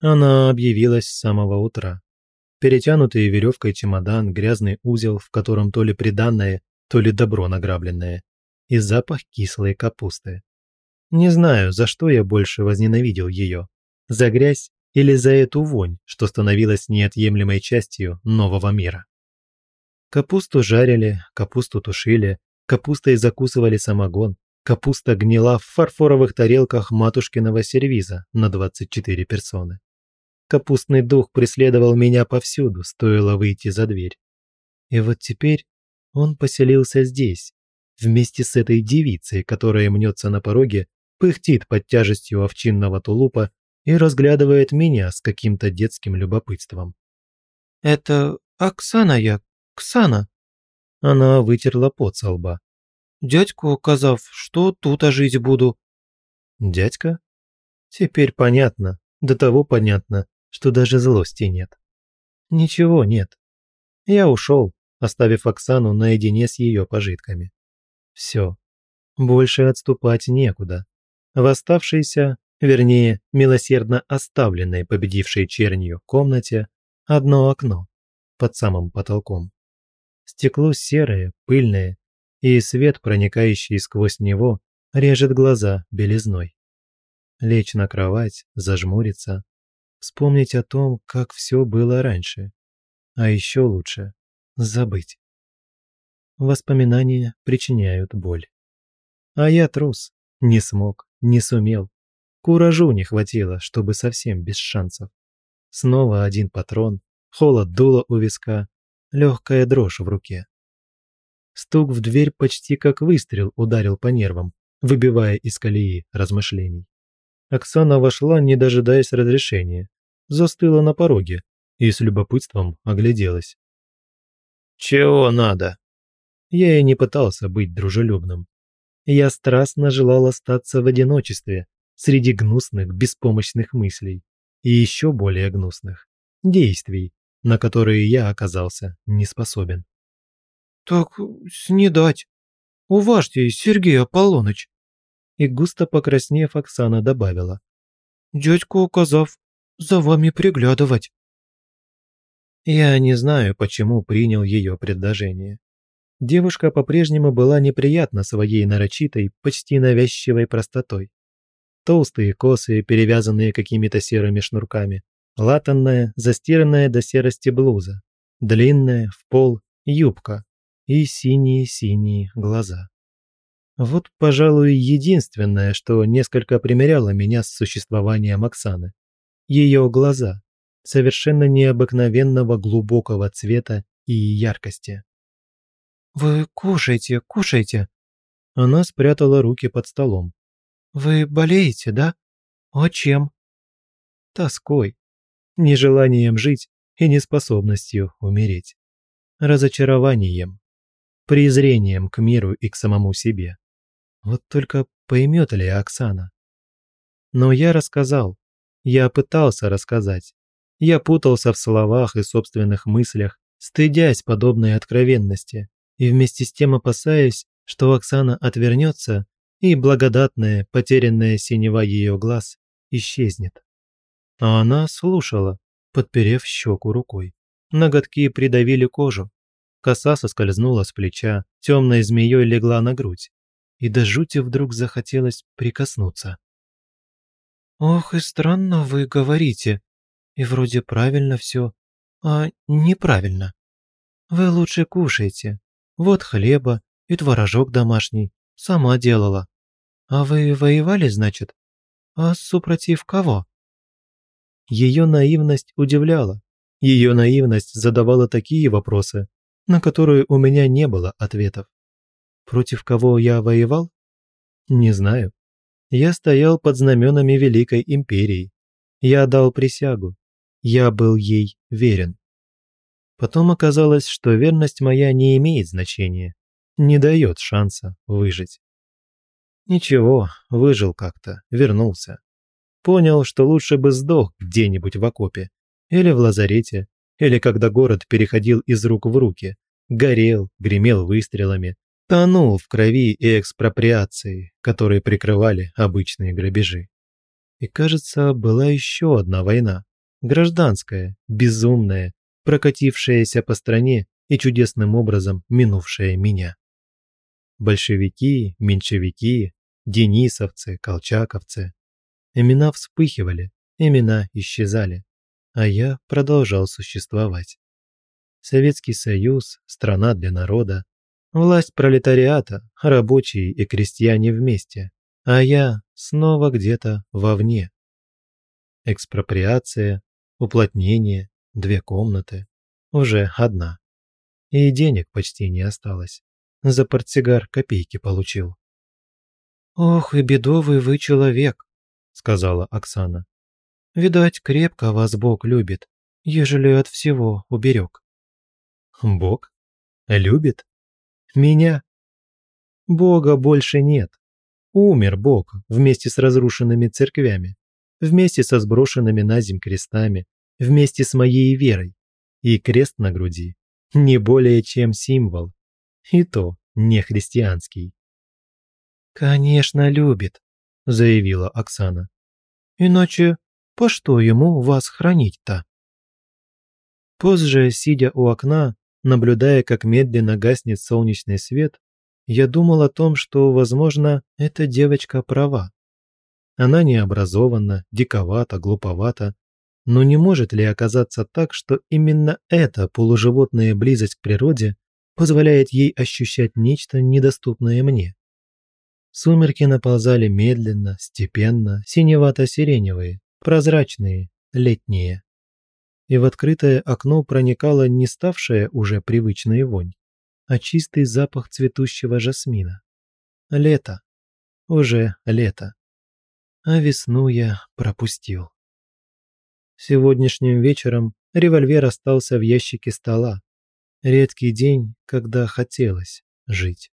Она объявилась с самого утра. Перетянутый веревкой чемодан, грязный узел, в котором то ли приданное, то ли добро награбленное, и запах кислой капусты. Не знаю, за что я больше возненавидел ее. За грязь или за эту вонь, что становилась неотъемлемой частью нового мира. Капусту жарили, капусту тушили, капустой закусывали самогон, капуста гнила в фарфоровых тарелках матушкиного сервиза на 24 персоны. Капустный дух преследовал меня повсюду, стоило выйти за дверь. И вот теперь он поселился здесь, вместе с этой девицей, которая мнется на пороге, пыхтит под тяжестью овчинного тулупа и разглядывает меня с каким-то детским любопытством. «Это Оксана я, Ксана!» Она вытерла пот со лба. «Дядьку указав, что тут жить буду». «Дядька?» «Теперь понятно, до того понятно, что даже злости нет. Ничего нет. Я ушел, оставив Оксану наедине с ее пожитками. Все. Больше отступать некуда. Восставшийся, вернее, милосердно оставленной победившей чернью комнате, одно окно под самым потолком. Стекло серое, пыльное, и свет, проникающий сквозь него, режет глаза белизной. Лечь на кровать, зажмуриться, вспомнить о том, как все было раньше. А еще лучше – забыть. Воспоминания причиняют боль. А я трус, не смог, не сумел. Куражу не хватило, чтобы совсем без шансов. Снова один патрон, холод дула у виска, легкая дрожь в руке. Стук в дверь почти как выстрел ударил по нервам, выбивая из колеи размышлений. Оксана вошла, не дожидаясь разрешения, застыла на пороге и с любопытством огляделась. «Чего надо?» Я и не пытался быть дружелюбным. Я страстно желал остаться в одиночестве, среди гнусных, беспомощных мыслей и еще более гнусных действий, на которые я оказался не способен. «Так снедать. Уважьте, Сергей Аполлоныч!» и густо покраснев, Оксана добавила. «Дядьку указав, за вами приглядывать». Я не знаю, почему принял ее предложение. Девушка по-прежнему была неприятна своей нарочитой, почти навязчивой простотой. Толстые косы, перевязанные какими-то серыми шнурками, латанная, застиранная до серости блуза, длинная, в пол, юбка и синие-синие глаза. Вот, пожалуй, единственное, что несколько примеряло меня с существованием Оксаны. Ее глаза, совершенно необыкновенного глубокого цвета и яркости. «Вы кушайте, кушайте!» Она спрятала руки под столом. «Вы болеете, да? О чем?» «Тоской, нежеланием жить и неспособностью умереть, разочарованием, презрением к миру и к самому себе». Вот только поймет ли Оксана? Но я рассказал. Я пытался рассказать. Я путался в словах и собственных мыслях, стыдясь подобной откровенности и вместе с тем опасаясь, что Оксана отвернется и благодатная, потерянная синева ее глаз исчезнет. А она слушала, подперев щеку рукой. Ноготки придавили кожу. Коса соскользнула с плеча, темной змеей легла на грудь и до жути вдруг захотелось прикоснуться. «Ох, и странно вы говорите. И вроде правильно все, а неправильно. Вы лучше кушайте. Вот хлеба и творожок домашний. Сама делала. А вы воевали, значит? А супротив кого?» Ее наивность удивляла. Ее наивность задавала такие вопросы, на которые у меня не было ответов. Против кого я воевал? Не знаю. Я стоял под знаменами Великой Империи. Я дал присягу. Я был ей верен. Потом оказалось, что верность моя не имеет значения, не дает шанса выжить. Ничего, выжил как-то, вернулся. Понял, что лучше бы сдох где-нибудь в окопе, или в лазарете, или когда город переходил из рук в руки, горел, гремел выстрелами, тонул в крови и экспроприации, которые прикрывали обычные грабежи. И кажется, была еще одна война. Гражданская, безумная, прокатившаяся по стране и чудесным образом минувшая меня. Большевики, меньшевики, денисовцы, колчаковцы. Имена вспыхивали, имена исчезали, а я продолжал существовать. Советский Союз, страна для народа, Власть пролетариата, рабочие и крестьяне вместе, а я снова где-то вовне. Экспроприация, уплотнение, две комнаты, уже одна. И денег почти не осталось. За портсигар копейки получил. «Ох и бедовый вы человек», — сказала Оксана. «Видать, крепко вас Бог любит, ежели от всего уберег». «Бог? Любит?» Меня? Бога больше нет. Умер Бог вместе с разрушенными церквями, вместе со сброшенными на земь крестами, вместе с моей верой. И крест на груди не более чем символ. И то не христианский. «Конечно, любит», – заявила Оксана. «Иначе по что ему вас хранить-то?» Позже, сидя у окна, Наблюдая, как медленно гаснет солнечный свет, я думал о том, что, возможно, эта девочка права. Она необразована, диковата, глуповата, но не может ли оказаться так, что именно эта полуживотная близость к природе позволяет ей ощущать нечто, недоступное мне? Сумерки наползали медленно, степенно, синевато-сиреневые, прозрачные, летние и в открытое окно проникала не ставшая уже привычная вонь, а чистый запах цветущего жасмина. Лето. Уже лето. А весну я пропустил. Сегодняшним вечером револьвер остался в ящике стола. Редкий день, когда хотелось жить.